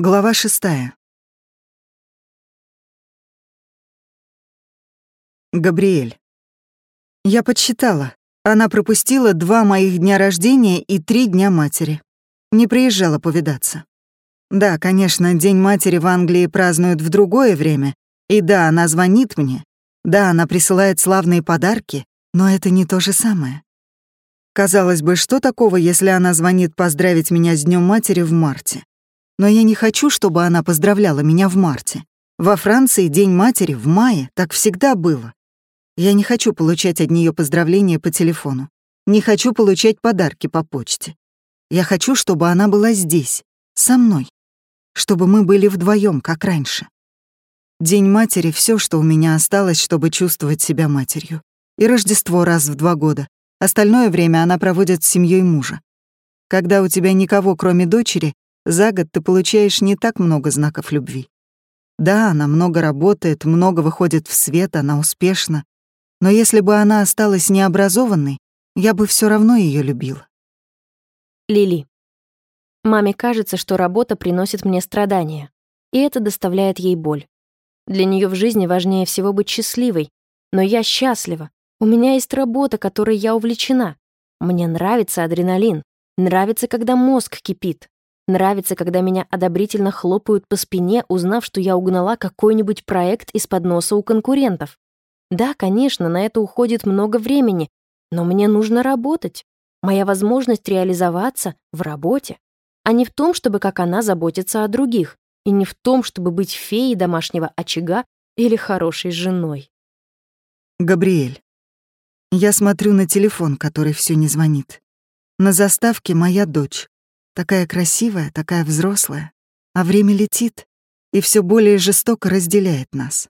Глава шестая. Габриэль. Я подсчитала. Она пропустила два моих дня рождения и три дня матери. Не приезжала повидаться. Да, конечно, День матери в Англии празднуют в другое время. И да, она звонит мне. Да, она присылает славные подарки, но это не то же самое. Казалось бы, что такого, если она звонит поздравить меня с Днем матери в марте? Но я не хочу, чтобы она поздравляла меня в марте. Во Франции День матери в мае, так всегда было. Я не хочу получать от нее поздравления по телефону. Не хочу получать подарки по почте. Я хочу, чтобы она была здесь, со мной. Чтобы мы были вдвоем, как раньше. День матери — все, что у меня осталось, чтобы чувствовать себя матерью. И Рождество раз в два года. Остальное время она проводит с семьей мужа. Когда у тебя никого, кроме дочери, за год ты получаешь не так много знаков любви. Да, она много работает, много выходит в свет, она успешна. Но если бы она осталась необразованной, я бы все равно ее любила. Лили. Маме кажется, что работа приносит мне страдания, и это доставляет ей боль. Для нее в жизни важнее всего быть счастливой, но я счастлива. У меня есть работа, которой я увлечена. Мне нравится адреналин, нравится, когда мозг кипит. Нравится, когда меня одобрительно хлопают по спине, узнав, что я угнала какой-нибудь проект из-под носа у конкурентов. Да, конечно, на это уходит много времени, но мне нужно работать. Моя возможность реализоваться в работе, а не в том, чтобы как она заботиться о других, и не в том, чтобы быть феей домашнего очага или хорошей женой. Габриэль. Я смотрю на телефон, который все не звонит. На заставке моя дочь. Такая красивая, такая взрослая. А время летит и все более жестоко разделяет нас.